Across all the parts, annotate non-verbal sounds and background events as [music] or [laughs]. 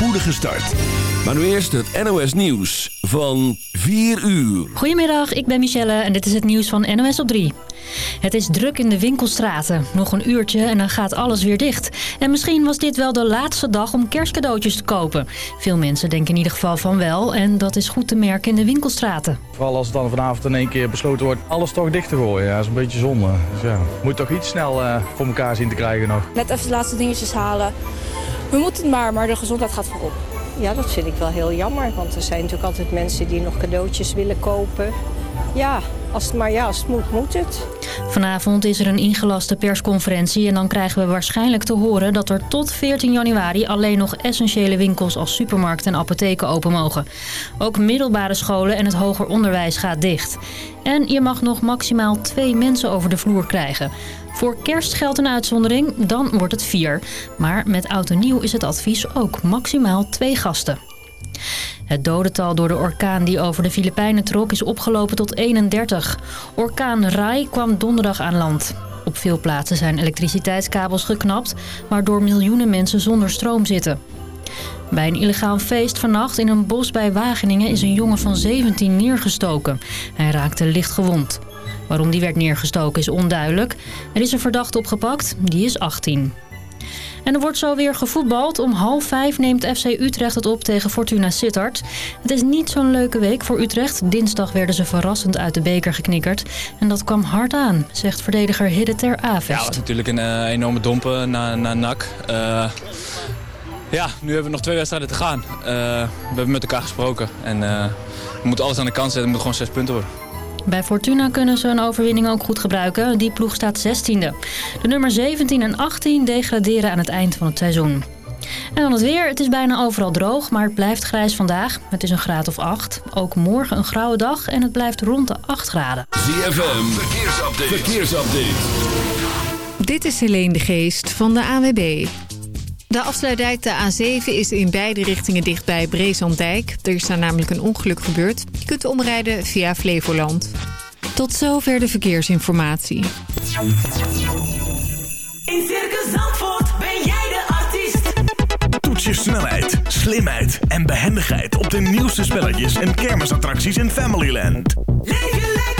spoedige start. Maar nu eerst het NOS Nieuws van 4 uur. Goedemiddag, ik ben Michelle en dit is het nieuws van NOS op 3. Het is druk in de winkelstraten. Nog een uurtje en dan gaat alles weer dicht. En misschien was dit wel de laatste dag om kerstcadeautjes te kopen. Veel mensen denken in ieder geval van wel en dat is goed te merken in de winkelstraten. Vooral als het dan vanavond in één keer besloten wordt alles toch dicht te gooien. Ja, dat is een beetje zonde. Dus ja, moet toch iets snel uh, voor elkaar zien te krijgen nog. Net even de laatste dingetjes halen. We moeten het maar, maar de gezondheid gaat voorop. Ja, dat vind ik wel heel jammer. Want er zijn natuurlijk altijd mensen die nog cadeautjes willen kopen. Ja, als het maar ja, als het moet, moet het. Vanavond is er een ingelaste persconferentie en dan krijgen we waarschijnlijk te horen dat er tot 14 januari alleen nog essentiële winkels als supermarkten en apotheken open mogen. Ook middelbare scholen en het hoger onderwijs gaat dicht. En je mag nog maximaal twee mensen over de vloer krijgen. Voor kerst geldt een uitzondering, dan wordt het vier. Maar met oud nieuw is het advies ook maximaal twee gasten. Het dodental door de orkaan die over de Filipijnen trok is opgelopen tot 31. Orkaan Rai kwam donderdag aan land. Op veel plaatsen zijn elektriciteitskabels geknapt, waardoor miljoenen mensen zonder stroom zitten. Bij een illegaal feest vannacht in een bos bij Wageningen is een jongen van 17 neergestoken. Hij raakte licht gewond. Waarom die werd neergestoken is onduidelijk. Er is een verdachte opgepakt, die is 18. En er wordt zo weer gevoetbald. Om half vijf neemt FC Utrecht het op tegen Fortuna Sittard. Het is niet zo'n leuke week voor Utrecht. Dinsdag werden ze verrassend uit de beker geknikkerd. En dat kwam hard aan, zegt verdediger Hidde ter Avest. Ja, het natuurlijk een uh, enorme dompen na, na NAC. Uh, ja, nu hebben we nog twee wedstrijden te gaan. Uh, we hebben met elkaar gesproken. En we moeten alles aan de kant zetten. Het moet gewoon zes punten worden. Bij Fortuna kunnen ze een overwinning ook goed gebruiken. Die ploeg staat 16e. De nummer 17 en 18 degraderen aan het eind van het seizoen. En dan het weer. Het is bijna overal droog, maar het blijft grijs vandaag. Het is een graad of 8. Ook morgen een grauwe dag en het blijft rond de 8 graden. ZFM, verkeersupdate. verkeersupdate. Dit is Helene de Geest van de AWB. De afsluitdijk de A7 is in beide richtingen dicht bij Breeslanddijk. Er is daar namelijk een ongeluk gebeurd. Je kunt omrijden via Flevoland. Tot zover de verkeersinformatie. In Circus Zandvoort ben jij de artiest. Toets je snelheid, slimheid en behendigheid op de nieuwste spelletjes en kermisattracties in Familyland. Leef lekker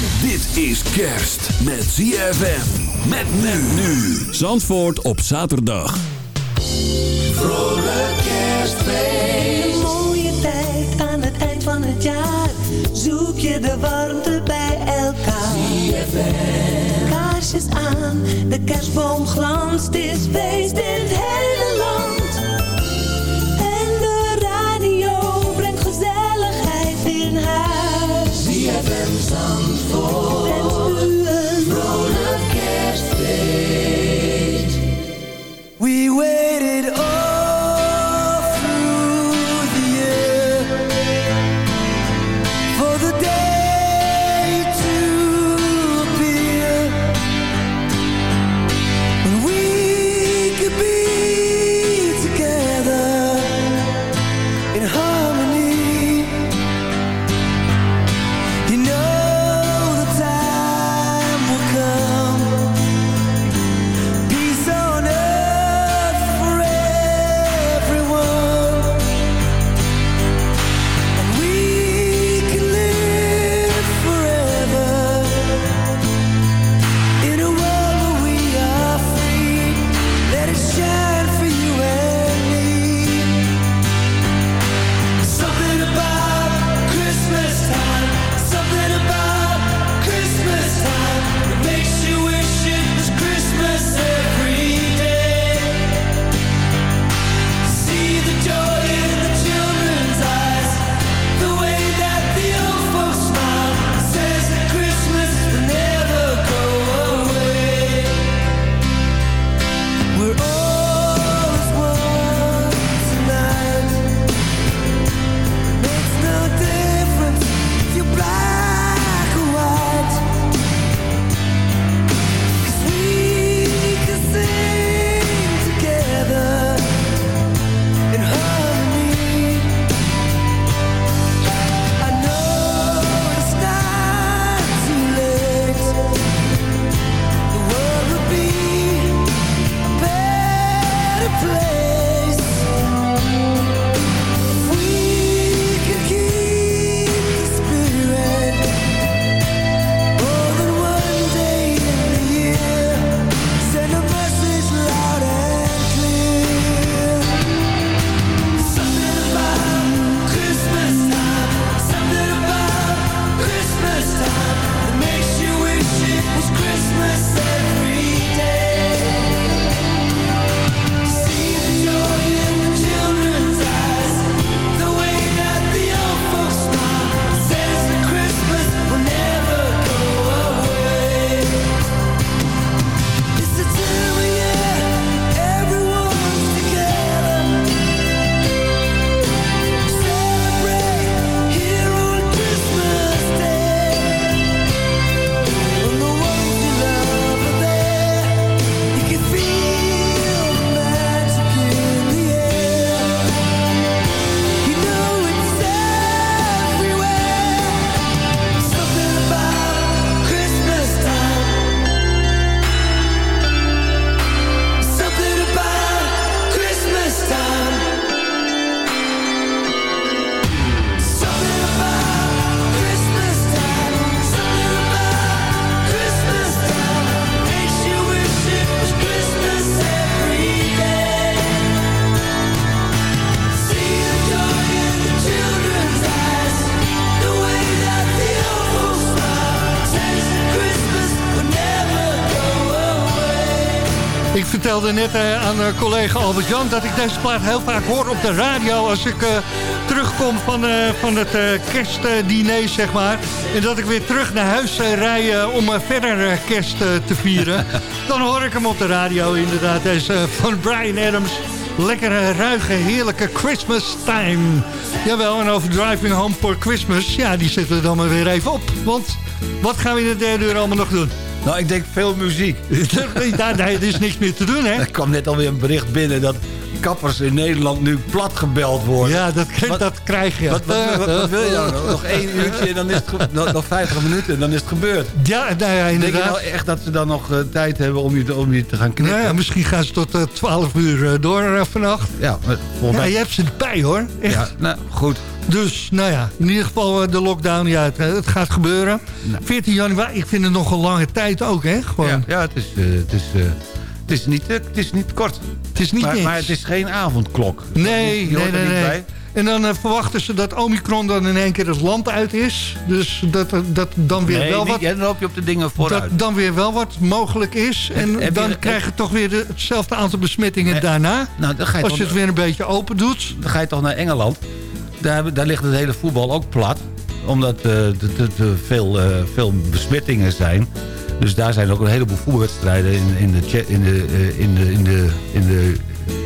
Dit is kerst met ZFM. Met men nu. Zandvoort op zaterdag. Vrolijk kerstfeest. Een mooie tijd aan het eind van het jaar. Zoek je de warmte bij elkaar. ZFM. Kaarsjes aan, de kerstboom glanst. Het is feest in het hele vertelde net eh, aan collega Albert-Jan... dat ik deze plaat heel vaak hoor op de radio... als ik eh, terugkom van, eh, van het eh, kerstdiner, zeg maar. En dat ik weer terug naar huis rij om verder kerst te vieren. [laughs] Dan hoor ik hem op de radio inderdaad. Deze van Brian Adams. Lekkere, ruige, heerlijke Christmas time. Jawel, en over Driving Home for Christmas... ja, die zetten we dan maar weer even op. Want wat gaan we in de derde uur allemaal nog doen? Nou, ik denk veel muziek. Daar [laughs] nee, is niks meer te doen, hè? Er kwam net alweer een bericht binnen dat kappers in Nederland nu plat gebeld worden. Ja, dat, dat krijg je. Wat, wat, wil je nou? [laughs] nog? Één uurtje en dan is het nog, nog 50 minuten en dan is het gebeurd. Ja, nou ja, Denk je inderdaad. nou echt dat ze dan nog eh, tijd hebben om je, te- om je te gaan knippen? Nou ja, misschien gaan ze tot eh, 12 uur eh, door vannacht. Ja, maar volgens Ja, je hebt ze erbij hoor. Echt. Ja, nou, goed. Dus, nou ja, in ieder geval eh, de lockdown, ja, het, eh, het gaat gebeuren. 14 januari, ik vind het nog een lange tijd ook, hè? Gewoon. Ja, ja het, is, eh, het, is, het, is niet, het is niet kort. Het is niet maar, niks. maar het is geen avondklok. Nee, nee, nee, nee. En dan verwachten ze dat Omicron dan in één keer het land uit is. Dus dat, dat dan weer Nee, wel niet, wat... en dan loop je op de dingen vooruit. Dat dan weer wel wat mogelijk is. En heb je- dan heb- krijg je toch weer de- hetzelfde aantal besmettingen Nee, daarna. Nou, dan ga je Als je het weer een beetje open doet. Dan ga je toch naar Engeland. Daar, daar ligt het hele voetbal ook plat. Omdat eh, er te veel, eh, veel besmettingen zijn. Dus daar zijn ook een heleboel voetbalwedstrijden in, in, de, cha- in, de, eh, in, de, in, de, in, de,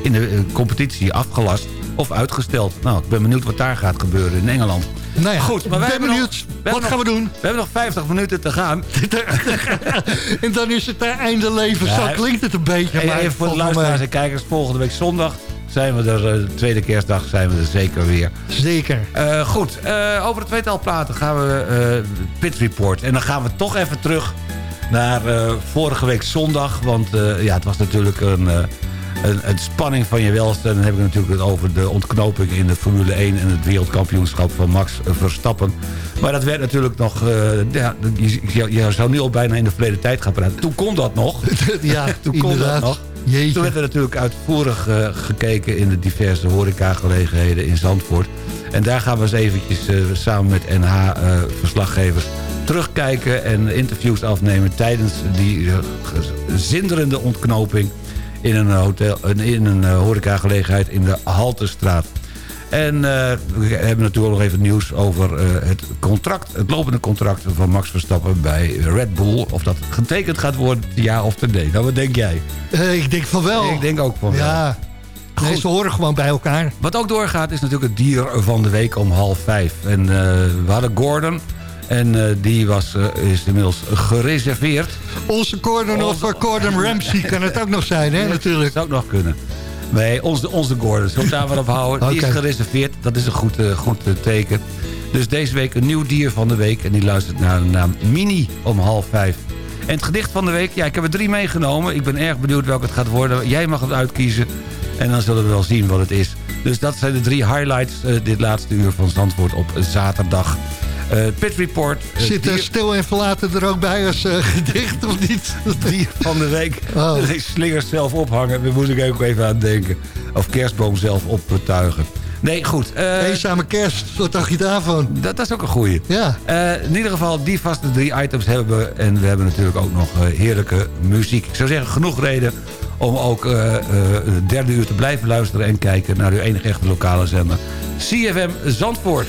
in de eh, competitie afgelast of uitgesteld. Nou, ik ben benieuwd wat daar gaat gebeuren in Engeland. Nou ja, Goed, maar wij ben hebben benieuwd. nog- wat hebben gaan we doen? We hebben nog 50 minuten te gaan. [laughs] en dan is het einde leven. Zo klinkt het een beetje. En maar even voor de luisteraars en kijkers. Volgende week zondag zijn we er, eh, de tweede kerstdag zijn we er zeker weer. Zeker. Eh, goed, eh, over het tweetal praten gaan we eh Pit Report. En dan gaan we toch even terug naar eh, vorige week zondag. Want eh, ja, het was natuurlijk een, eh, een, een spanning van je welste. En dan heb ik natuurlijk het over de ontknoping in de Formule 1... en het wereldkampioenschap van Max Verstappen. Maar dat werd natuurlijk nog... eh, ja, je zou nu al bijna in de verleden tijd gaan praten. Toen kon dat nog. [laughs] ja, Toen kon inderdaad. dat nog. Jeetje. Toen werd er natuurlijk uitvoerig eh, gekeken in de diverse horecagelegenheden in Zandvoort. En daar gaan we eens eventjes eh, samen met NH-verslaggevers terugkijken en interviews afnemen tijdens die eh, zinderende ontknoping in een, hotel, in een eh, horecagelegenheid in de Haltestraat. En eh, we hebben natuurlijk nog even nieuws over eh, het contract, het lopende contract van Max Verstappen bij Red Bull. Of dat getekend gaat worden, ja of nee. Nou, wat denk jij? Eh, ik denk van wel. Ik denk ook van wel. Ja. Nee, ze horen gewoon bij elkaar. Wat ook doorgaat is natuurlijk het dier van de week om half vijf. En we hadden Gordon. En die was, is inmiddels gereserveerd. Onze Gordon of eh, Gordon Ramsay kan het ook nog zijn, hè, natuurlijk. Dat zou ook nog kunnen. Nee, onze, onze Gordon. Zullen we het daar maar op houden? Die is gereserveerd. Dat is een goed, eh, goed eh, teken. Dus deze week een nieuw dier van de week. En die luistert naar de naam Mini om half vijf. En het gedicht van de week, ja, ik heb er drie meegenomen. Ik ben erg benieuwd welke het gaat worden. Jij mag het uitkiezen. En dan zullen we wel zien wat het is. Dus dat zijn de drie highlights eh, dit laatste uur van Zandvoort op zaterdag. Eh Pit Report. eh, Zit dier- stil en verlaten er ook bij als eh, [laughs] gedicht of niet? dier van de week. Oh. [laughs] Slingers zelf ophangen. Daar moet ik ook even aan denken. Of kerstboom zelf optuigen. Nee, goed. eh, Eenzame kerst, wat dacht je daarvan? dat, dat is ook een goeie. Ja. In ieder geval, die vaste drie items hebben we. En we hebben natuurlijk ook nog heerlijke muziek. Ik zou zeggen, genoeg reden om ook het derde uur te blijven luisteren... en kijken naar uw enige echte lokale zender. CFM Zandvoort.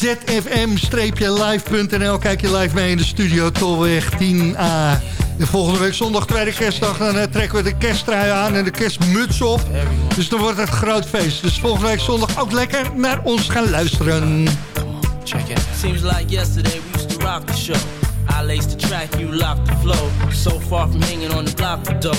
www.zfm-live.nl Kijk je live mee in de studio Tolweg 10A. De volgende week zondag, tweede kerstdag, dan eh, trekken we de kersttrui aan en de kerstmuts op. Dus dan wordt het groot feest. Dus volgende week zondag ook lekker naar ons gaan luisteren. Check it. Seems like yesterday we used to rock the show. I laced the track, you locked the flow. So far from hanging on the block dough.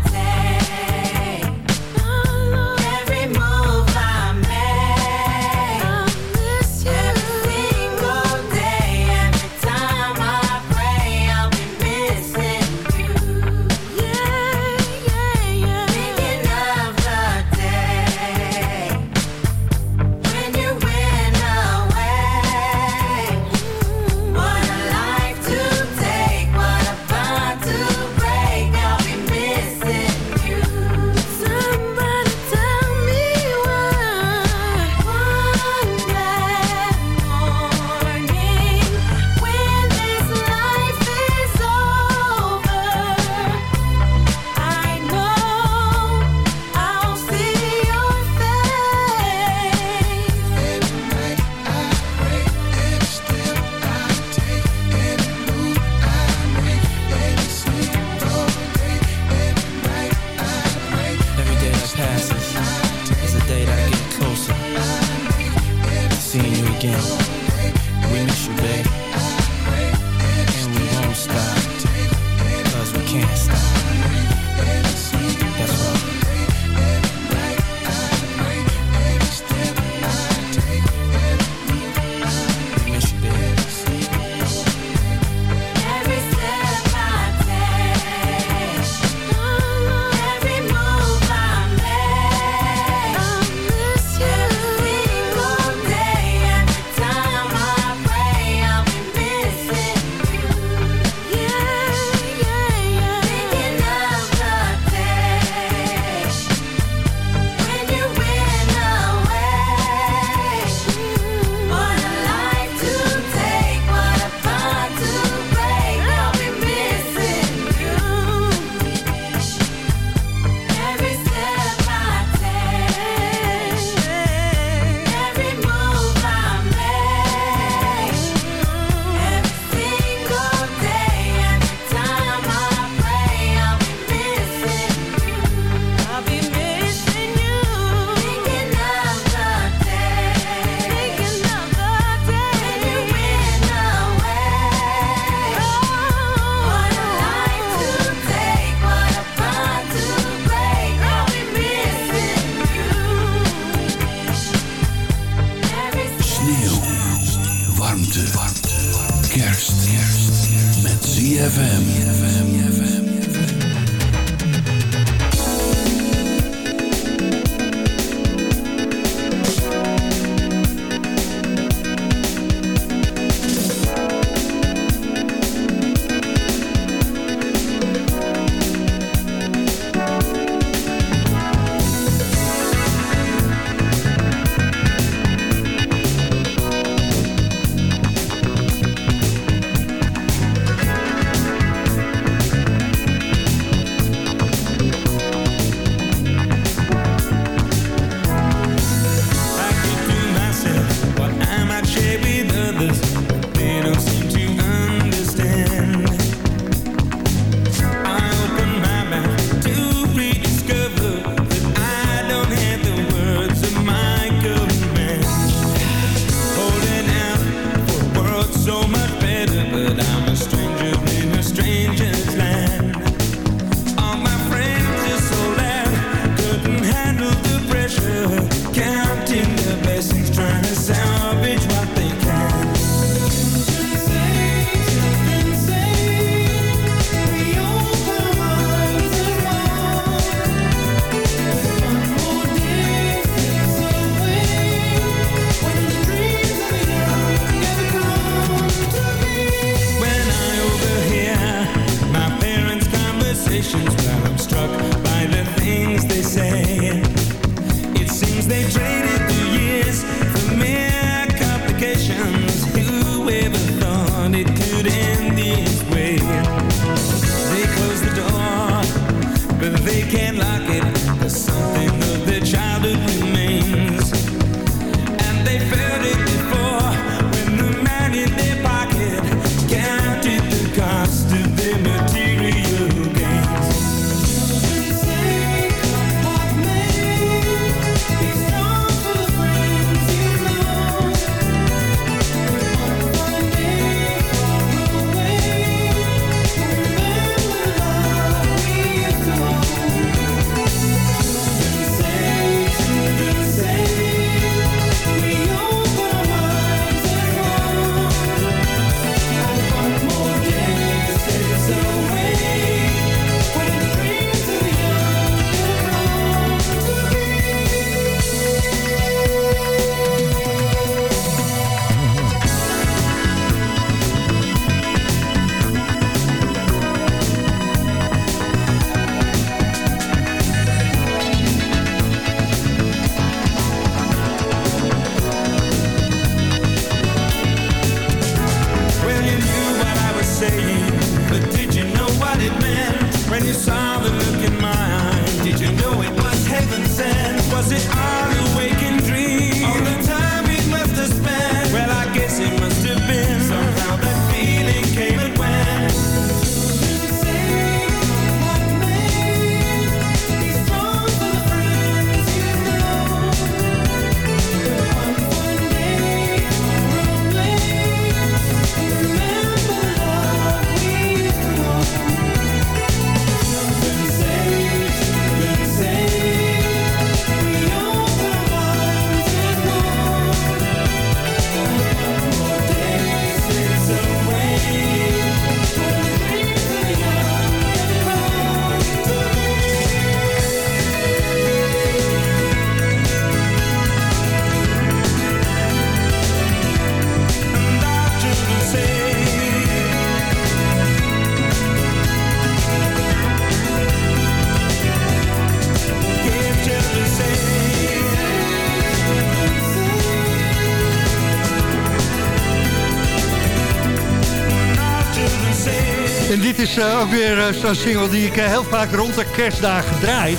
Ook weer eh, zo'n single die ik eh, heel vaak rond de kerstdagen draai.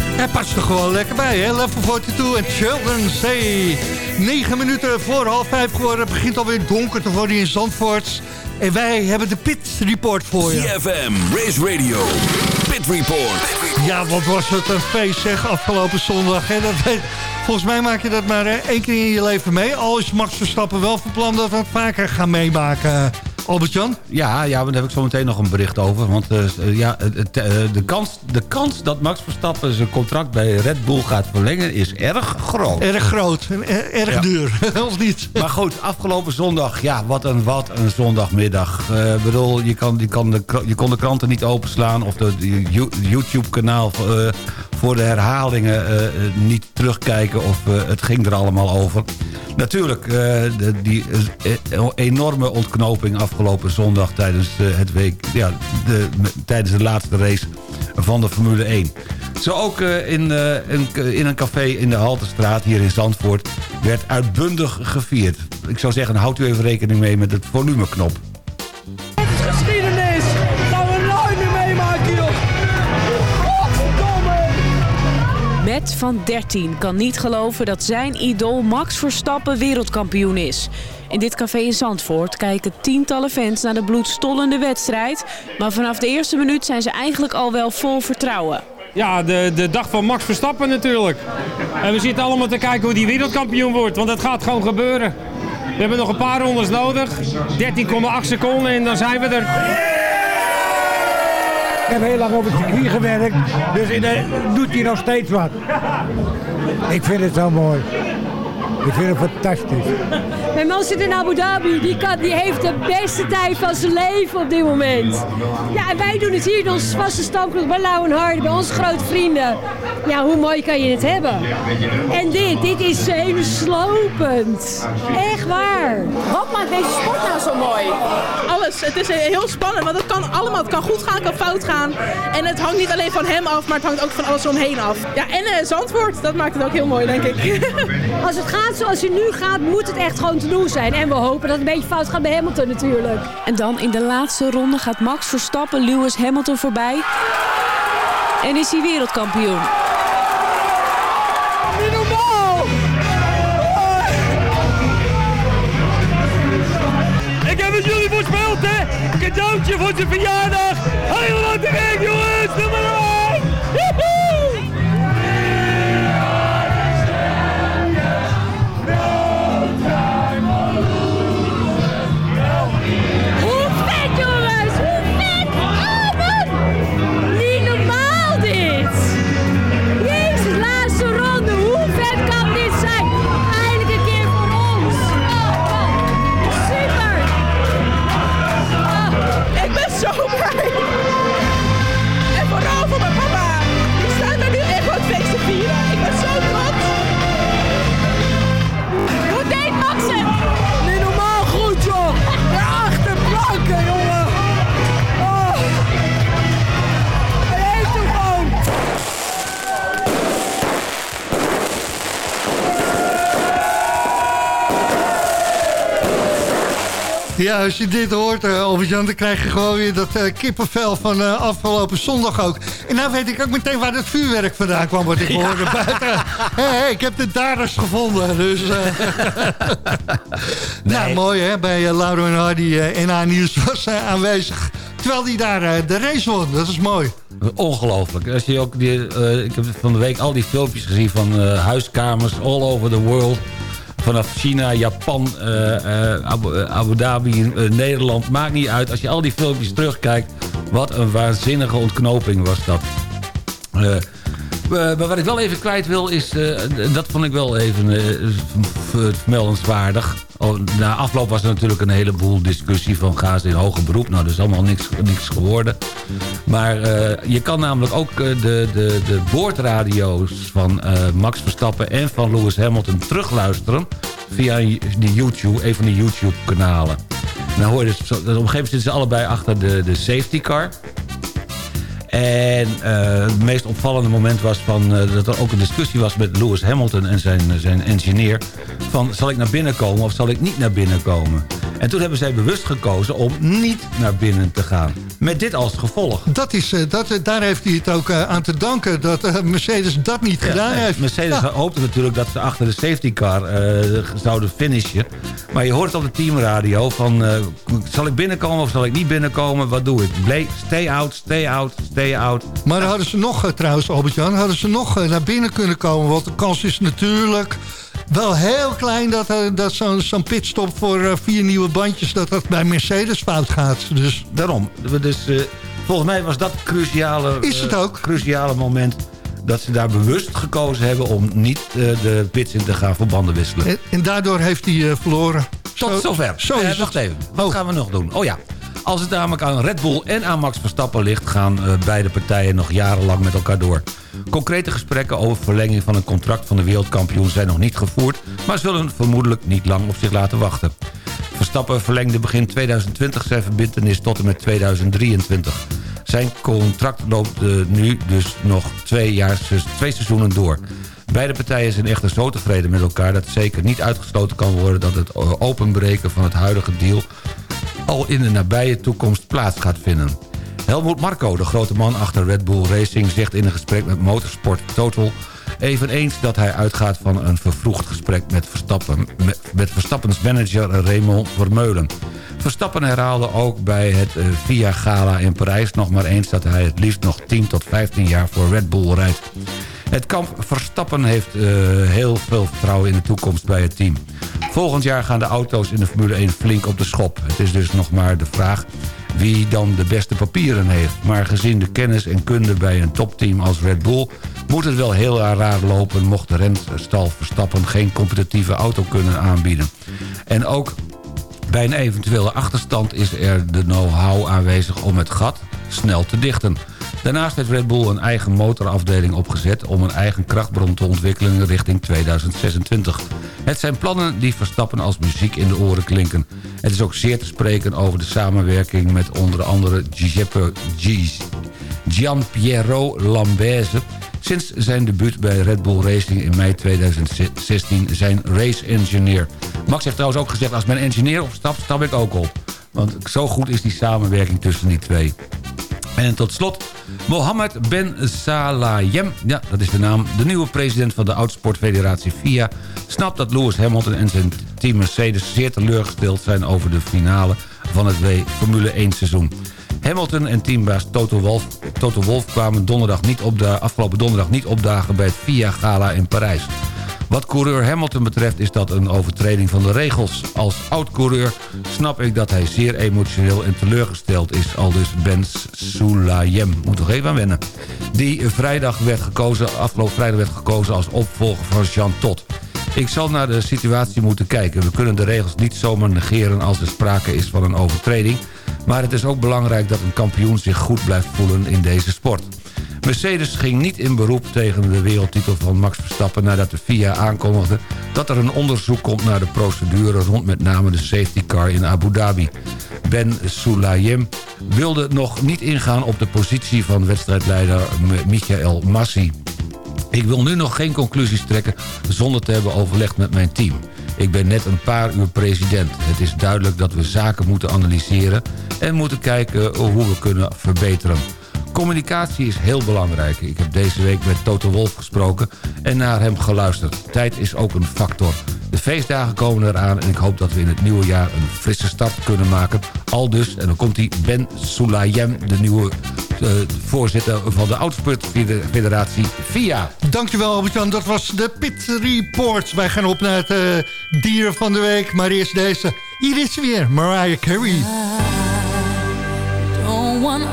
Hij past er gewoon lekker bij, hè? Level 42 en Children Say. 9 minuten voor half vijf geworden. Het begint alweer donker te worden in Zandvoort. En wij hebben de Pit Report voor je. CFM, Race Radio, Pit Report. Ja, wat was het een feest zeg, afgelopen zondag. Hè? Dat volgens mij maak je dat maar eh, één keer in je leven mee. Al is Max Verstappen wel van plan dat we het vaker gaan meemaken. Albert-Jan? Ja, ja, daar heb ik zo meteen nog een bericht over. Want eh, eh, ja, eh, de, kans, de kans dat Max Verstappen zijn contract bij Red Bull gaat verlengen is erg groot. Erg groot en er- erg Ja. duur, [laughs] of niet? Maar goed, afgelopen zondag, ja, wat een, wat een zondagmiddag. Ik bedoel, je, kan, je, kan de, je kon de kranten niet openslaan... of de, de You- YouTube-kanaal voor de herhalingen eh, eh, niet terugkijken... of eh, het ging er allemaal over. Natuurlijk, die enorme ontknoping afgelopen zondag... tijdens, het week, ja, de, tijdens de laatste race van de Formule 1. Zo ook in, in een café in de Haltestraat hier in Zandvoort... werd uitbundig gevierd. Ik zou zeggen, houdt u even rekening mee met het volumeknop. Geschiedenis! Gaan Matt van 13 kan niet geloven dat zijn idool Max Verstappen wereldkampioen is. In dit café in Zandvoort kijken tientallen fans naar de bloedstollende wedstrijd. Maar vanaf de eerste minuut zijn ze eigenlijk al wel vol vertrouwen. Ja, de, de dag van Max Verstappen natuurlijk. En we zitten allemaal te kijken hoe die wereldkampioen wordt, want dat gaat gewoon gebeuren. We hebben nog een paar rondes nodig. 13,8 seconden en dan zijn we er. Ik heb heel lang op het circuit gewerkt, dus doet hij nog steeds wat. Ik vind het zo mooi. Ik vind het fantastisch. Mijn man zit in Abu Dhabi. Die, kan, die heeft de beste tijd van zijn leven op dit moment. Ja, en wij doen het hier in onze vaste stamclub bij Lauw en Harden, bij onze grote vrienden. Ja, hoe mooi kan je het hebben? En dit, dit is slopend. Echt waar. Wat maakt deze sport nou zo mooi? Alles. Het is heel spannend, want het kan allemaal. Het kan goed gaan, het kan fout gaan. En het hangt niet alleen van hem af, maar het hangt ook van alles omheen af. Ja, en eh, Zandvoort, dat maakt het ook heel mooi, denk ik. [laughs] Als het gaat zoals het nu gaat, moet het echt gewoon te doen zijn. En we hopen dat het een beetje fout gaat bij Hamilton natuurlijk. En dan in de laatste ronde gaat Max Verstappen Lewis Hamilton voorbij. En is hij wereldkampioen. Niet normaal! Ik heb het jullie voorspeld, hè? Een cadeautje voor zijn verjaardag! Uit de weg, jongens! Ja, als je dit hoort, uh, Albert-Jan, dan krijg je gewoon weer dat eh, kippenvel van eh, afgelopen zondag ook. En nou weet ik ook meteen waar het vuurwerk vandaan kwam, wat ik Ja. hoorde buiten. Hé, hé, ik heb de daders gevonden, dus... eh. [laughs] [laughs] Nou, mooi hè, bij Lauro en Hardy en NA Nieuws was eh, aanwezig. Terwijl die daar eh, de race won, dat is mooi. Ongelooflijk. Als je ook die, eh, ik heb van de week al die filmpjes gezien van eh, huiskamers all over the world. Vanaf China, Japan, eh, eh, Abu, eh, Abu Dhabi, Nederland. Maakt niet uit. Als je al die filmpjes terugkijkt, wat een waanzinnige ontknoping was dat. Eh, eh, maar wat ik wel even kwijt wil is, eh, dat vond ik wel even eh, vermeldenswaardig. Oh, na afloop was er natuurlijk een heleboel discussie van gaan ze in hoger beroep. Nou, dat is allemaal niks, niks geworden. Maar eh, je kan namelijk ook eh, de, de, de boordradio's van eh, Max Verstappen en van Lewis Hamilton terugluisteren via die YouTube, een van die YouTube-kanalen. En dan hoor dus, op een gegeven moment zitten ze allebei achter de, de safety car. En eh, het meest opvallende moment was van, eh, dat er ook een discussie was met Lewis Hamilton en zijn, zijn engineer. Van zal ik naar binnen komen of zal ik niet naar binnen komen? En toen hebben zij bewust gekozen om niet naar binnen te gaan. Met dit als gevolg. Dat is, eh, dat, eh, daar heeft hij het ook eh, aan te danken dat Mercedes dat niet Ja, gedaan heeft. Mercedes Ja. hoopte natuurlijk dat ze achter de safety car zouden finishen. Maar je hoort op de teamradio van... zal ik binnenkomen of zal ik niet binnenkomen? Wat doe ik? Ble stay out, stay out, stay out. Maar hadden ze nog, trouwens Albert-Jan, hadden ze nog naar binnen kunnen komen. Want de kans is natuurlijk wel heel klein dat, eh, dat zo'n pitstop voor eh, vier nieuwe bandjes... dat dat bij Mercedes fout gaat. Dus Daarom. Dus eh, volgens mij was dat cruciale, Is het ook? cruciale moment... dat ze daar bewust gekozen hebben om niet de pits in te gaan voor banden wisselen. en, en daardoor heeft hij verloren. Tot Zo- zover. Zo is wacht even. Wat gaan we nog doen? Oh ja. Als het namelijk aan Red Bull en aan Max Verstappen ligt... gaan eh, beide partijen nog jarenlang met elkaar door. Concrete gesprekken over verlenging van een contract van de wereldkampioen... zijn nog niet gevoerd, maar zullen vermoedelijk niet lang op zich laten wachten. Verstappen verlengde begin 2020 zijn verbintenis tot en met 2023. Zijn contract loopt eh, nu dus nog twee, jaar, twee seizoenen door. Beide partijen zijn echter zo tevreden met elkaar... dat zeker niet uitgesloten kan worden dat het eh, openbreken van het huidige deal... al in de nabije toekomst plaats gaat vinden. Helmoet Marco, de grote man achter Red Bull Racing... zegt in een gesprek met Motorsport Total... eveneens dat hij uitgaat van een vervroegd gesprek met, Verstappen, met, Verstappens manager Raymond Vermeulen. Verstappen herhaalde ook bij het eh, VIA Gala in Parijs nog maar eens... dat hij het liefst nog 10 tot 15 jaar voor Red Bull rijdt. Het kamp Verstappen heeft eh, heel veel vertrouwen in de toekomst bij het team. Volgend jaar gaan de auto's in de Formule 1 flink op de schop. Het is dus nog maar de vraag wie dan de beste papieren heeft. Maar gezien de kennis en kunde bij een topteam als Red Bull... moet het wel heel raar lopen mocht de renstal Verstappen geen competitieve auto kunnen aanbieden. En ook bij een eventuele achterstand is er de know-how aanwezig om het gat snel te dichten. Daarnaast heeft Red Bull een eigen motorafdeling opgezet... om een eigen krachtbron te ontwikkelen richting 2026. Het zijn plannen die Verstappen als muziek in de oren klinken. Het is ook zeer te spreken over de samenwerking met onder andere Giuseppe Gis- Gianpiero Lambese... sinds zijn debuut bij Red Bull Racing in mei 2016 zijn race engineer. Max heeft trouwens ook gezegd... als mijn engineer opstapt, stap ik ook op. Want zo goed is die samenwerking tussen die twee. En tot slot, Mohammed Ben Salayem, ja, dat is de naam... de nieuwe president van de Oudsportfederatie FIA... snapt dat Lewis Hamilton en zijn team Mercedes zeer teleurgesteld zijn... over de finale van het W Formule 1 seizoen. Hamilton en teambaas Toto Wolff, Toto Wolff kwamen donderdag niet opda afgelopen donderdag niet opdagen... bij het FIA-gala in Parijs. Wat coureur Hamilton betreft is dat een overtreding van de regels. Als oud-coureur snap ik dat hij zeer emotioneel en teleurgesteld is. Al dus Ben Sulayem. Moet toch even aan wennen. Die vrijdag werd gekozen, afgelopen vrijdag werd gekozen als opvolger van Jean Todt. Ik zal naar de situatie moeten kijken. We kunnen de regels niet zomaar negeren als er sprake is van een overtreding. Maar het is ook belangrijk dat een kampioen zich goed blijft voelen in deze sport. Mercedes ging niet in beroep tegen de wereldtitel van Max Verstappen... nadat de FIA aankondigde dat er een onderzoek komt naar de procedure... rond met name de safety car in Abu Dhabi. Ben Sulayem wilde nog niet ingaan op de positie van wedstrijdleider Michael Massi. Ik wil nu nog geen conclusies trekken zonder te hebben overlegd met mijn team. Ik ben net een paar uur president. Het is duidelijk dat we zaken moeten analyseren... en moeten kijken hoe we kunnen verbeteren. Communicatie is heel belangrijk. Ik heb deze week met Toto Wolf gesproken en naar hem geluisterd. Tijd is ook een factor. De feestdagen komen eraan en ik hoop dat we in het nieuwe jaar een frisse start kunnen maken. Al dus, en dan komt hij, Ben Sulayem, de nieuwe eh, voorzitter van de Autosportfederatie FIA. Dankjewel Albert-Jan, dat was de Pit Report. Wij gaan op naar het eh, dier van de week, maar eerst deze. Hier is weer, Mariah Carey. Don't want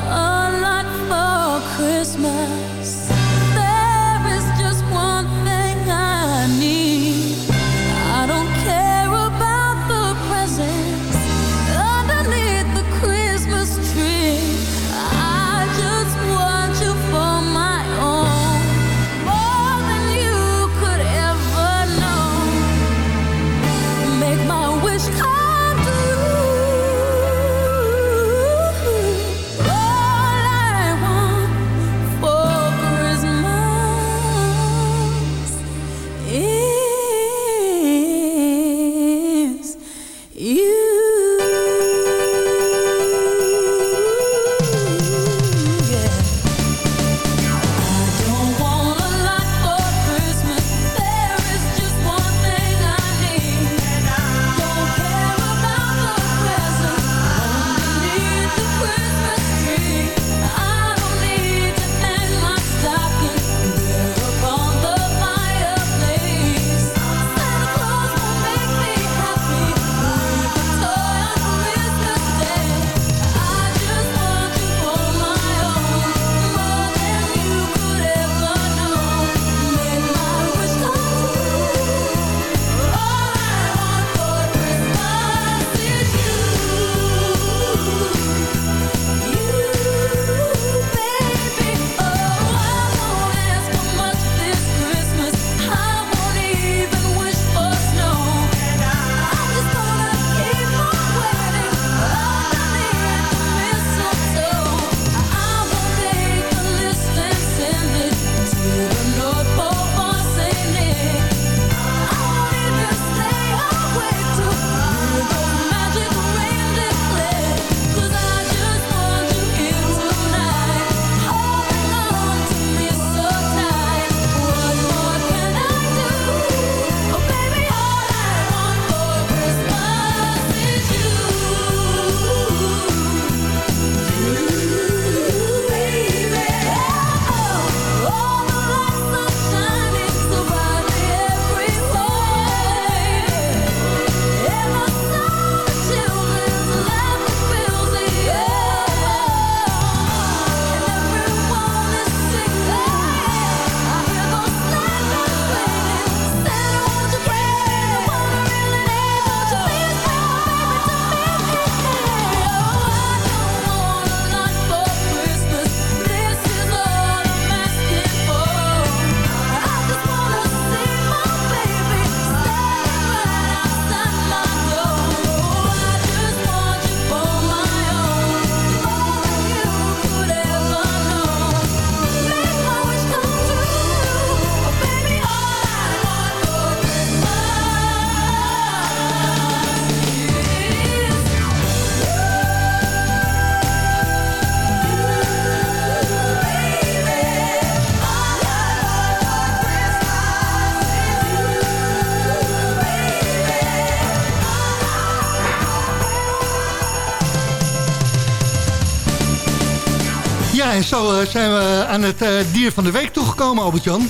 Ja, en zo eh, zijn we aan het eh, dier van de week toegekomen, Albert-Jan.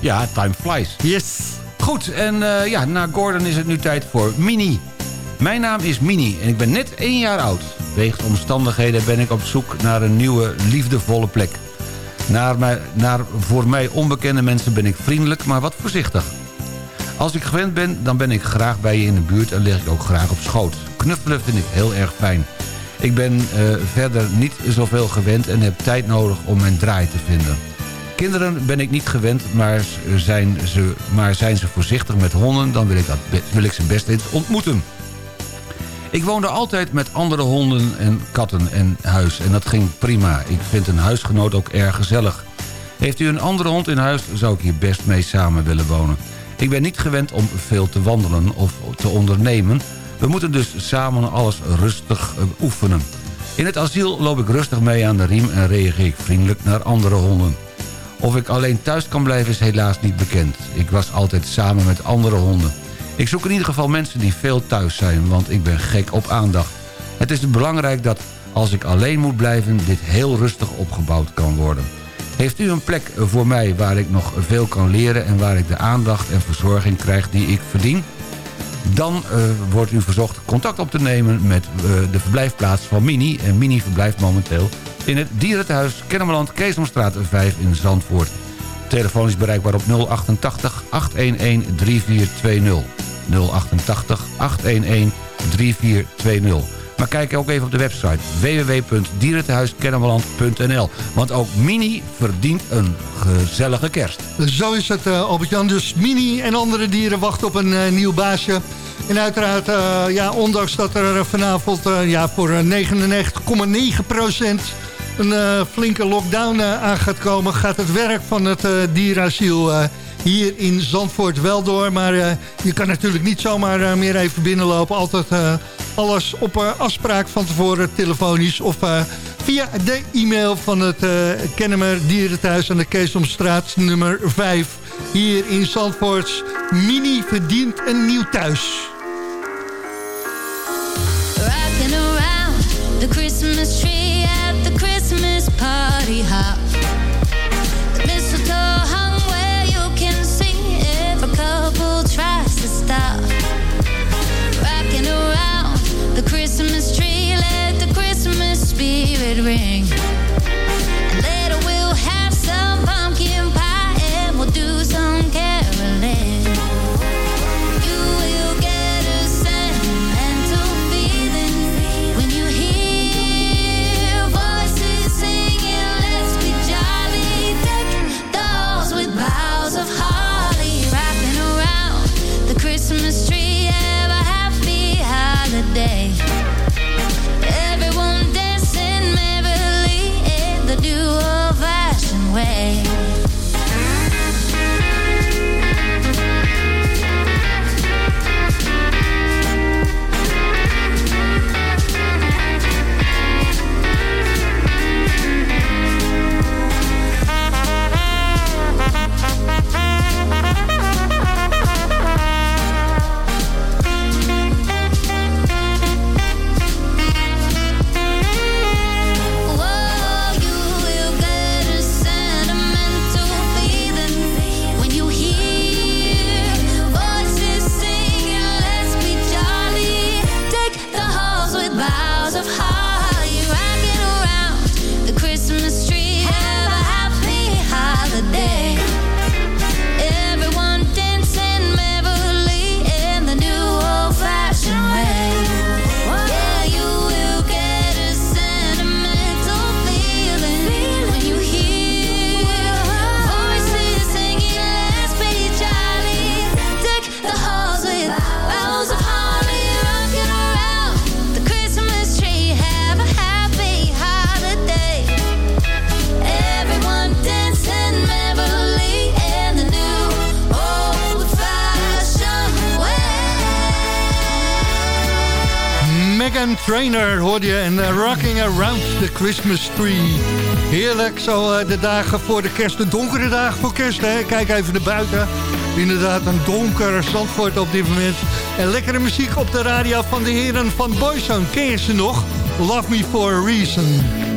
Ja, time flies. Yes. Goed, en eh, ja, na Gordon is het nu tijd voor Mini. Mijn naam is Mini en ik ben net één jaar oud. Wegens omstandigheden ben ik op zoek naar een nieuwe, liefdevolle plek. Naar, mij, naar voor mij onbekende mensen ben ik vriendelijk, maar wat voorzichtig. Als ik gewend ben, dan ben ik graag bij je in de buurt en lig ik ook graag op schoot. Knuffelen vind ik heel erg fijn. Ik ben eh, verder niet zoveel gewend en heb tijd nodig om mijn draai te vinden. Kinderen ben ik niet gewend, maar zijn ze, maar zijn ze voorzichtig met honden... dan wil ik, dat, wil ik ze best eens ontmoeten. Ik woonde altijd met andere honden en katten en huis en dat ging prima. Ik vind een huisgenoot ook erg gezellig. Heeft u een andere hond in huis, zou ik hier best mee samen willen wonen. Ik ben niet gewend om veel te wandelen of te ondernemen. We moeten dus samen alles rustig eh, oefenen. In het asiel loop ik rustig mee aan de riem en reageer ik vriendelijk naar andere honden. Of ik alleen thuis kan blijven is helaas niet bekend. Ik was altijd samen met andere honden. Ik zoek in ieder geval mensen die veel thuis zijn, want ik ben gek op aandacht. Het is belangrijk dat als ik alleen moet blijven, dit heel rustig opgebouwd kan worden. Heeft u een plek voor mij waar ik nog veel kan leren... en waar ik de aandacht en verzorging krijg die ik verdien? Dan eh, wordt u verzocht contact op te nemen met eh, de verblijfplaats van Mini. En Mini verblijft momenteel in het dierentehuis Kennemerland, Keesomstraat 5 in Zandvoort. Telefoon is bereikbaar op 088 811 3420. 088 811 3420. Maar kijk ook even op de website www.dierentehuiskennemerland.nl. Want ook Mini verdient een gezellige kerst. Zo is het, eh, Albert-Jan. Dus Mini en andere dieren wachten op een eh, nieuw baasje. En uiteraard, eh, ja, ondanks dat er vanavond ja, voor eh, 99,9% een flinke lockdown aan gaat komen... gaat het werk van het dierasiel hier in Zandvoort wel door. Maar je kan natuurlijk niet zomaar meer even binnenlopen. Altijd alles op eh, afspraak van tevoren telefonisch... of eh, via de e-mail van het eh Kennemer Dierenthuis aan de Keesomstraat nummer 5. Hier in Zandvoort. Mini verdient een nieuw thuis. it ring? Trainer hoorde je en eh, Rocking Around the Christmas Tree. Heerlijk, zo eh, de dagen voor de kerst, de donkere dagen voor kerst. Hè? Kijk even naar buiten. Inderdaad, een donker Zandvoort op dit moment. En lekkere muziek op de radio van de heren van Boyzone. Ken je ze nog? Love Me For A Reason.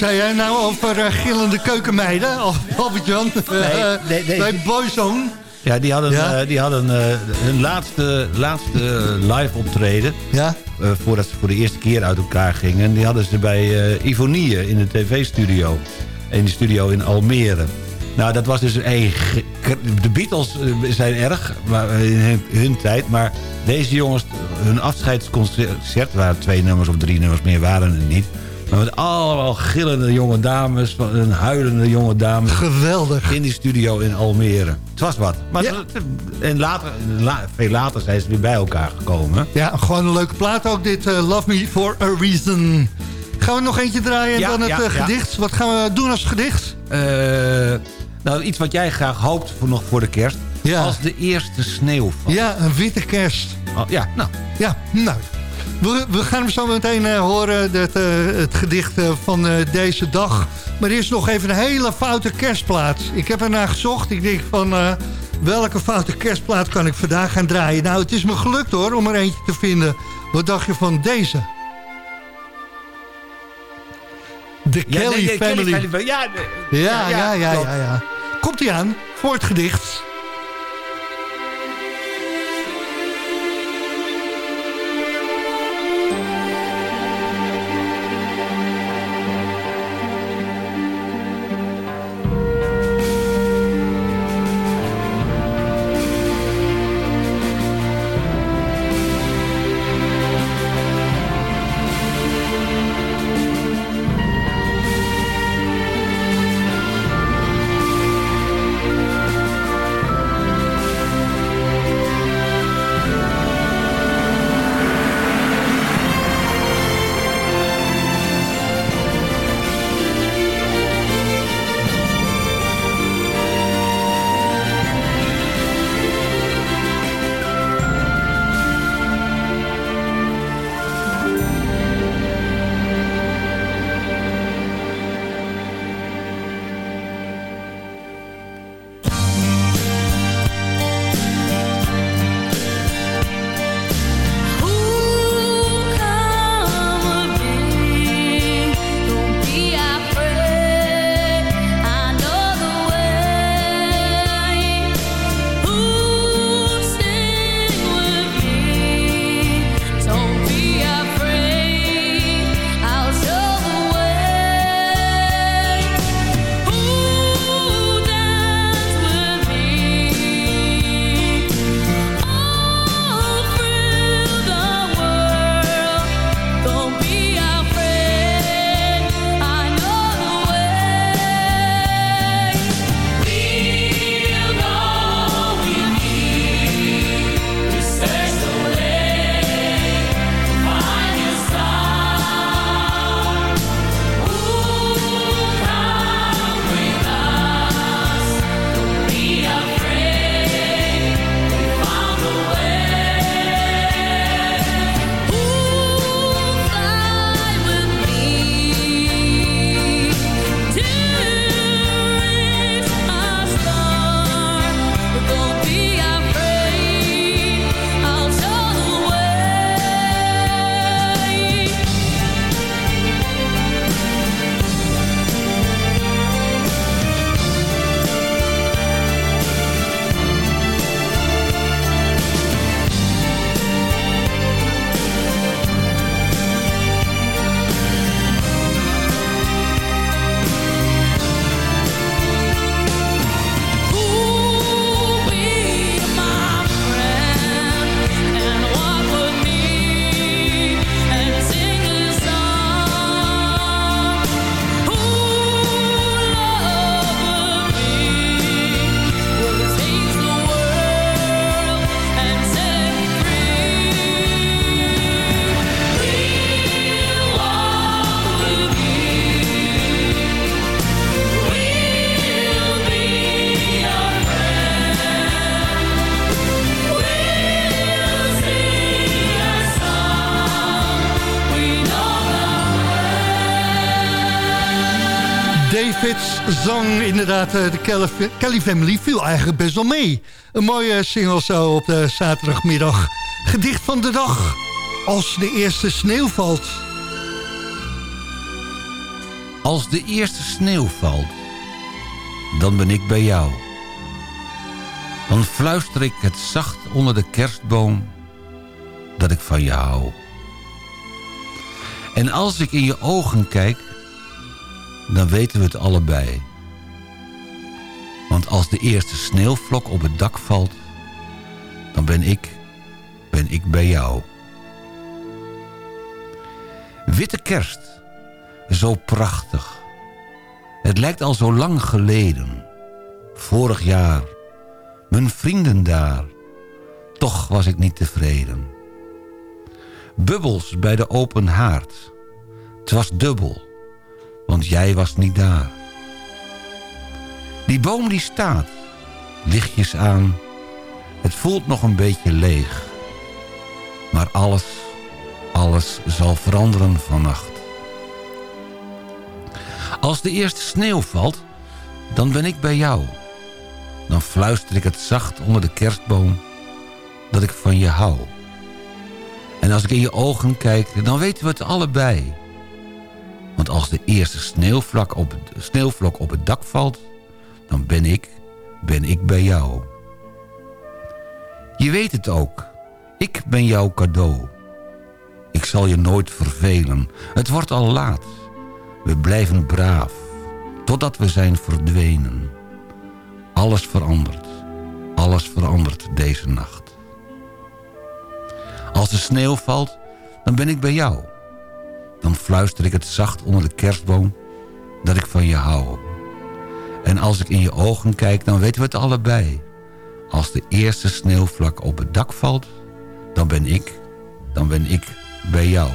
Zei jij nou over eh, gillende keukenmeiden, Al- Albert-Jan? Nee, nee, nee. Bij Boyzone. Ja, die hadden, Ja? eh, die hadden eh, hun laatste, laatste live optreden. Ja? Eh, voordat ze voor de eerste keer uit elkaar gingen. En die hadden ze bij eh Ivonie in de tv-studio. In die studio in Almere. Nou, dat was dus een... De Beatles eh, zijn erg maar in hun, hun tijd. Maar deze jongens, hun afscheidsconcert... waren twee nummers of drie nummers, meer waren er niet. Maar met allemaal gillende jonge dames... en huilende jonge dames. Geweldig. In die studio in Almere. Het was wat. Maar was- en later, la- veel later zijn ze weer bij elkaar gekomen. Ja, gewoon een leuke plaat ook dit. eh, Love Me For A Reason. Gaan we nog eentje draaien en Ja, dan het ja, eh, gedicht? Wat gaan we doen als gedicht? Eh, nou, iets wat jij graag hoopt voor, nog voor de kerst. Als de eerste sneeuw valt. Ja, een witte kerst. Oh, ja, nou. Ja, nou. We, we gaan hem zo meteen eh, horen, dat, eh, het gedicht eh, van deze dag. Maar er is nog even een hele foute kerstplaat. Ik heb ernaar gezocht. Ik denk van, welke foute kerstplaat kan ik vandaag gaan draaien? Nou, het is me gelukt hoor, om er eentje te vinden. Wat dacht je van deze? De Ja, Kelly nee, Kelly Family. Family. Ja. Ja, ja, ja, ja, ja. Komt-ie aan voor het gedicht. Eh, de Kelly- Kelly Family viel eigenlijk best wel mee. Een mooie single zo op de zaterdagmiddag. Gedicht van de dag. Als de eerste sneeuw valt. Als de eerste sneeuw valt, dan ben ik bij jou. Dan fluister ik het zacht onder de kerstboom dat ik van je hou. En als ik in je ogen kijk, dan weten we het allebei. Want als de eerste sneeuwvlok op het dak valt, dan ben ik, ben ik bij jou. Witte kerst, zo prachtig. Het lijkt al zo lang geleden. Vorig jaar, mijn vrienden daar. Toch was ik niet tevreden. Bubbels bij de open haard. Het was dubbel, want jij was niet daar. Die boom die staat, lichtjes aan. Het voelt nog een beetje leeg. Maar alles, alles zal veranderen vannacht. Als de eerste sneeuw valt, dan ben ik bij jou. Dan fluister ik het zacht onder de kerstboom dat ik van je hou. En als ik in je ogen kijk, dan weten we het allebei. Want als de eerste sneeuwvlok op, sneeuwvlok op het dak valt... dan ben ik, ben ik bij jou. Je weet het ook. Ik ben jouw cadeau. Ik zal je nooit vervelen. Het wordt al laat. We blijven braaf. Totdat we zijn verdwenen. Alles verandert. Alles verandert deze nacht. Als de sneeuw valt, dan ben ik bij jou. Dan fluister ik het zacht onder de kerstboom dat ik van je hou. En als ik in je ogen kijk, dan weten we het allebei. Als de eerste sneeuwvlak op het dak valt, dan ben ik, dan ben ik bij jou.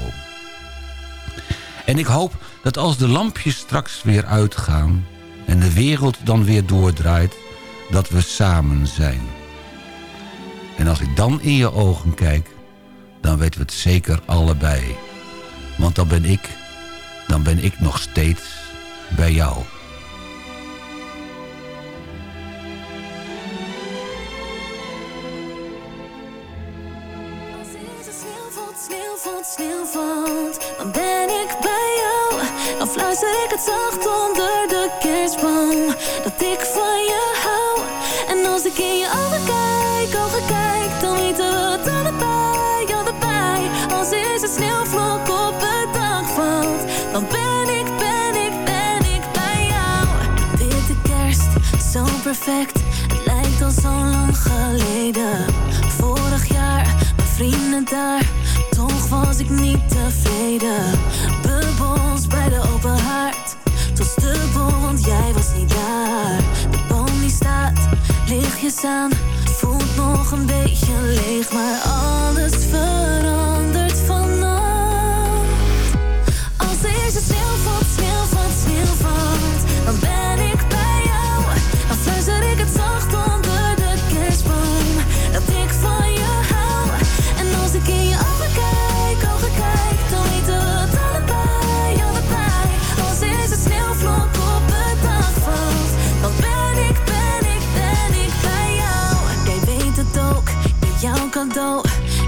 En ik hoop dat als de lampjes straks weer uitgaan... en de wereld dan weer doordraait, dat we samen zijn. En als ik dan in je ogen kijk, dan weten we het zeker allebei. Want dan ben ik, dan ben ik nog steeds bij jou. Valt, sneeuw valt, dan ben ik bij jou. Dan fluister ik het zacht onder de kerstboom dat ik van je hou. En als ik in je ogen kijk, ogen kijk, dan weten we het allebei, allebei. Als deze sneeuwvlok op het dak valt, dan ben ik, ben ik, ben ik bij jou. Witte kerst, zo perfect, het lijkt al zo lang geleden. Vorig jaar, mijn vrienden daar, was ik niet tevreden. Bubbels bij de open haard, tot dubbel, want jij was niet daar. De boom die staat, lichtjes aan, voelt nog een beetje leeg, maar alles verandert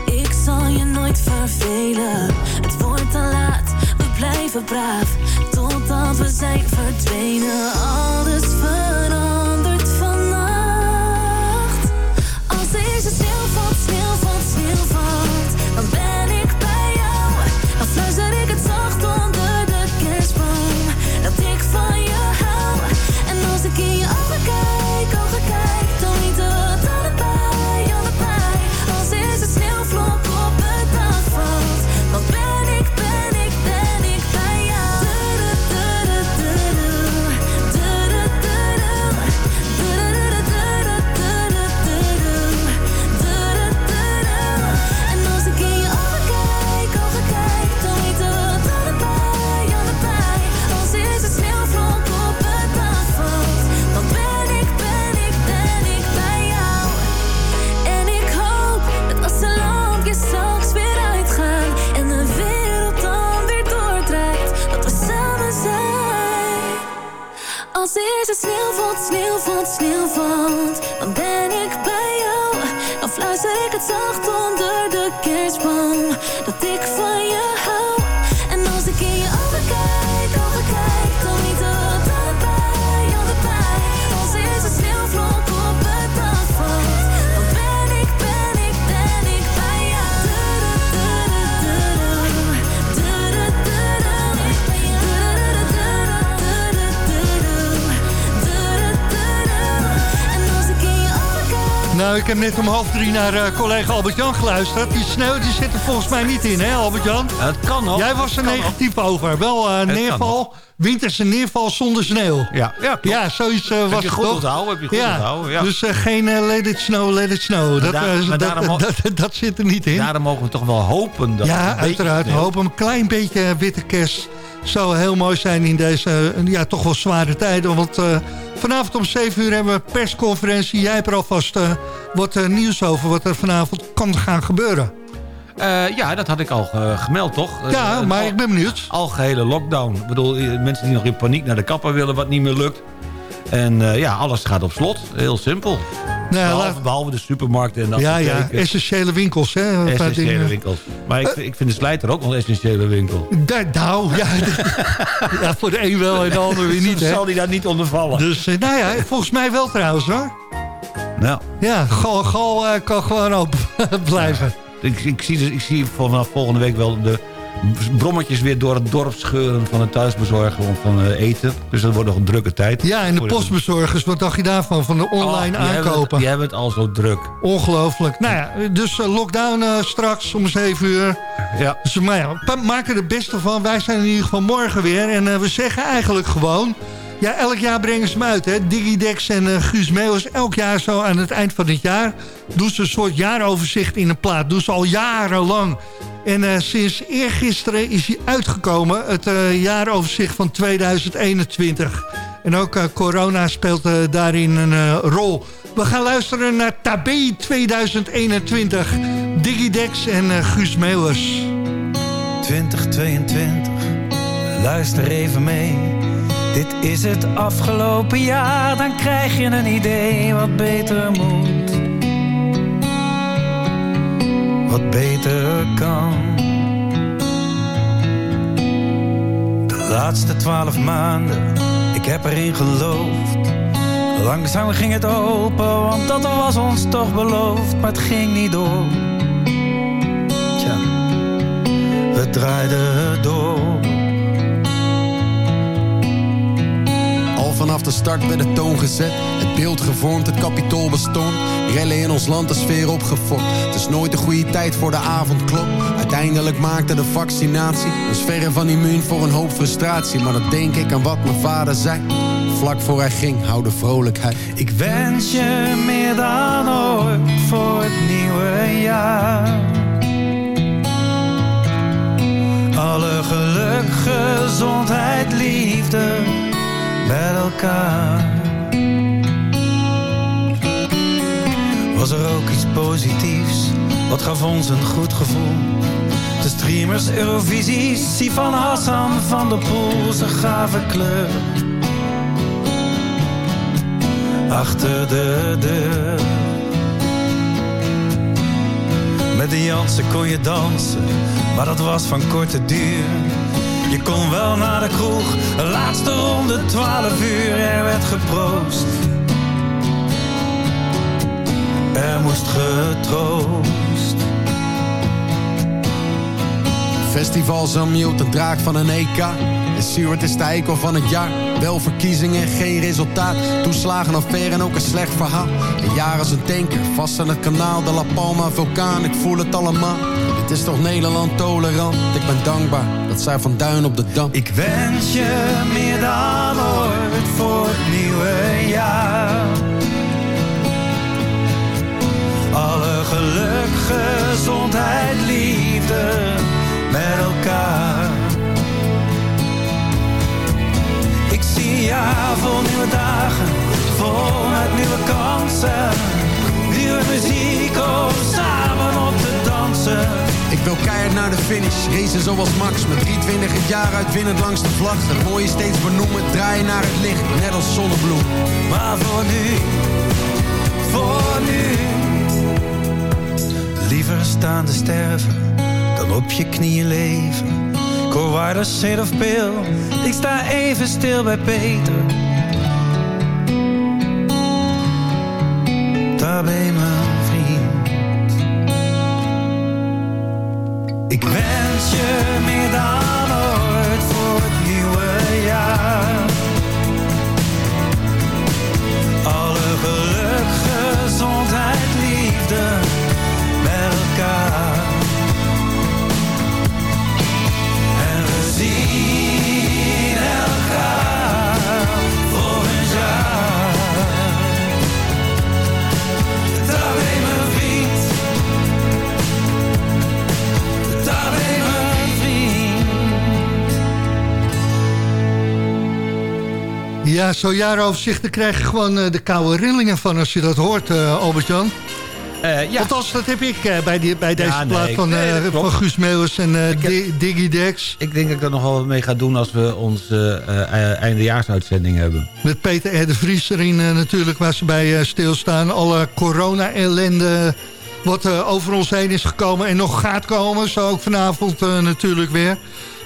Ik zal je nooit vervelen. Het wordt te laat, we blijven braaf. Totdat we zijn verdwenen. Alles verandert Als de eerste sneeuw valt, sneeuw valt, dan ben ik bij jou. Dan fluister ik het zacht onder de kerstboom, dat ik van je hou. En als ik in je ogen Nou, ik heb net om half drie naar eh, collega Albert-Jan geluisterd. Die sneeuw die zit er volgens mij niet in, hè Albert-Jan? Het kan nog. Jij was er negatief over. Wel kan neerval, winterse neerval zonder sneeuw. Ja, ja, klopt. ja zoiets was Heb je het goed toch? onthouden, heb je goed ja. onthouden, ja. Dus geen let it snow, let it snow. Dat, daar- dat, daarom- [laughs] dat, dat zit er niet in. Daarom mogen we toch wel hopen dat ja, uiteraard. Hopen een klein beetje witte kerst. Zou heel mooi zijn in deze ja, toch wel zware tijden. Want vanavond om 7 uur hebben we een persconferentie. Jij hebt er alvast eh, wat eh, nieuws over wat er vanavond kan gaan gebeuren. Eh, ja, dat had ik al gemeld, toch? Ja, maar al- ik ben benieuwd. Algehele lockdown. Ik bedoel, mensen die nog in paniek naar de kapper willen... wat niet meer lukt. En eh, ja, alles gaat op slot. Heel simpel. behalve, laat- behalve de supermarkten en de Ja, ja, essentiële winkels. Hè, Essentiële winkels. Maar ik, ik vind de slijter ook nog een essentiële winkel. Da- nou, ja, [laughs] ja, voor de een wel en de ander weer niet. [laughs] Hè. Zal die daar niet onder vallen? Dus eh, nou ja, volgens mij wel trouwens hoor. Nou, Ja, gal, gal eh, kan gewoon open [laughs] blijven. ik, ik, zie, dus- ik zie vanaf volgende week wel de brommetjes weer door het dorp scheuren... van het thuisbezorgen of van eh, eten. Dus dat wordt nog een drukke tijd. Ja, en de postbezorgers, wat dacht je daarvan? Van de online Oh, die hebben het- aankopen. Die hebben het al zo druk. Ongelooflijk. Nou ja, dus eh, lockdown eh, straks om 7 uur. Ja. Dus maar ja, maak er het beste van. Wij zijn in ieder geval morgen weer. En we zeggen eigenlijk gewoon... Ja, elk jaar brengen ze hem uit, hè. Digidex en eh, Guus. Elk jaar zo aan het eind van het jaar... doen ze een soort jaaroverzicht in een plaat. Doen ze al jarenlang. En eh, sinds eergisteren is hij uitgekomen. Het eh, jaaroverzicht van 2021. En ook corona speelt daarin een rol. We gaan luisteren naar Tabé 2021. Digidex en Guus Meeuwis. 2022, luister even mee. Dit is het afgelopen jaar, dan krijg je een idee wat beter moet. Wat beter kan. De laatste twaalf maanden, ik heb erin geloofd. Langzaam ging het open, want dat was ons toch beloofd, maar het ging niet door. Tja, we draaiden door. Vanaf de start werd de toon gezet. Het beeld gevormd, het kapitool bestond. Rellen in ons land de sfeer opgefokt. Het is nooit de goede tijd voor de avondklok. Uiteindelijk maakte de vaccinatie ons verre van immuun voor een hoop frustratie. Maar dan denk ik aan wat mijn vader zei. Vlak voor hij ging, hou de vrolijkheid. Ik wens je meer dan ooit voor het nieuwe jaar. Alle geluk, gezondheid, liefde bij elkaar. Was er ook iets positiefs? Wat gaf ons een goed gevoel? De streamers, Eurovisie, Sifan Hassan van der Poel, ze gaven kleur achter de deur. Met de Jansen kon je dansen, maar dat was van korte duur. Je kon wel naar de kroeg, laatste ronde, twaalf uur, er werd geproost. Er moest getroost. Festivals aan mute, een draak van een EK. En Stuart is de eikel van het jaar. Wel verkiezingen, geen resultaat. Toeslagen affaire en ook een slecht verhaal. Een jaar als een tanker, vast aan het kanaal. De La Palma vulkaan, ik voel het allemaal. Dit is toch Nederland tolerant? Ik ben dankbaar dat zij van Duin op de Dam. Ik wens je meer dan ooit voor het nieuwe jaar. Alle geluk, gezondheid, liefde met elkaar. Jaar vol nieuwe dagen, vol met nieuwe kansen. Nieuwe muziek om samen op te dansen. Ik wil keihard naar de finish, racen zoals Max. Met 23 het jaar uitwinnend langs de vlag. Het mooie steeds benoemen, draaien naar het licht, net als zonnebloem. Maar voor nu, voor nu. Liever staan te sterven, dan op je knieën leven. Waarder shit of pil, ik sta even stil bij Peter. Daar ben mijn vriend. Ik wens zo'n jaaroverzicht, daar krijg je gewoon eh, de koude rillingen van als je dat hoort, eh, Albert-Jan. Eh, ja. Althans, dat heb ik bij, die, bij deze Ja, nee, plaat van, nee, van Guus Meeuwis en Di- Diggy Dex. Ik denk dat ik er nog wel mee ga doen als we onze eindejaarsuitzending hebben. Met Peter R. de Vries erin natuurlijk, waar ze bij stilstaan. Alle corona-ellende wat over ons heen is gekomen en nog gaat komen. Zo ook vanavond natuurlijk weer.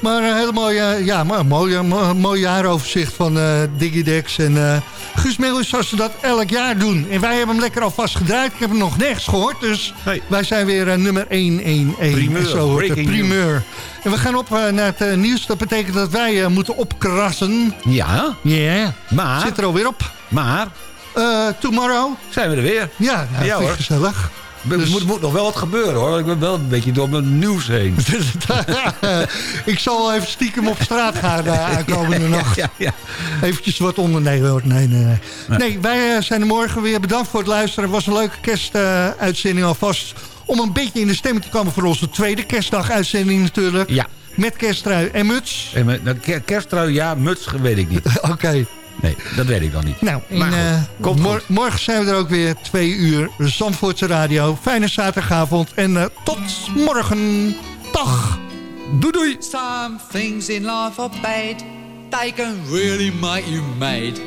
Maar een hele mooie, ja, maar mooi, mo- mooi jaaroverzicht van eh Digidex. En eh Guus Meeuwis zoals ze dat elk jaar doen. En wij hebben hem lekker alvast gedraaid. Ik heb hem nog nergens gehoord. Dus wij zijn weer eh, nummer 111. Primeur, zo hoort het, breaking primeur. En we gaan op eh, naar het eh, nieuws. Dat betekent dat wij eh, moeten opkrassen. Ja. Ja. Maar. Zit er alweer op. Maar. Eh, tomorrow. Zijn we er weer. Ja, ja, hoor. gezellig. Er Dus- moet, moet nog wel wat gebeuren hoor. Ik ben wel een beetje door mijn nieuws heen. [laughs] [laughs] ik zal wel even stiekem op straat gaan [laughs] de aankomende nacht. Ja, ja. Eventjes wat onder. Nee, nee, nee, nee. Nee, wij eh, zijn er morgen weer. Bedankt voor het luisteren. Het was een leuke kerstuitzending alvast. Om een beetje in de stemming te komen voor onze tweede kerstdag-uitzending natuurlijk. Ja. Met kersttrui en muts. En met, nou, ker- kersttrui, ja, muts, weet ik niet. Oké. Nee, dat weet ik dan niet. Nou, Maar goed, eh, komt mor- goed. morgen zijn we er ook weer. Twee uur Zandvoortse Radio. Fijne zaterdagavond. En eh, tot morgen. Dag. Doei doei. Some things in life are bad. They can really make you mad.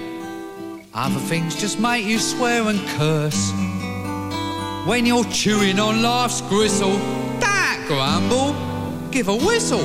Other things just make you swear and curse. When you're chewing on life's gristle, don't grumble, give a whistle.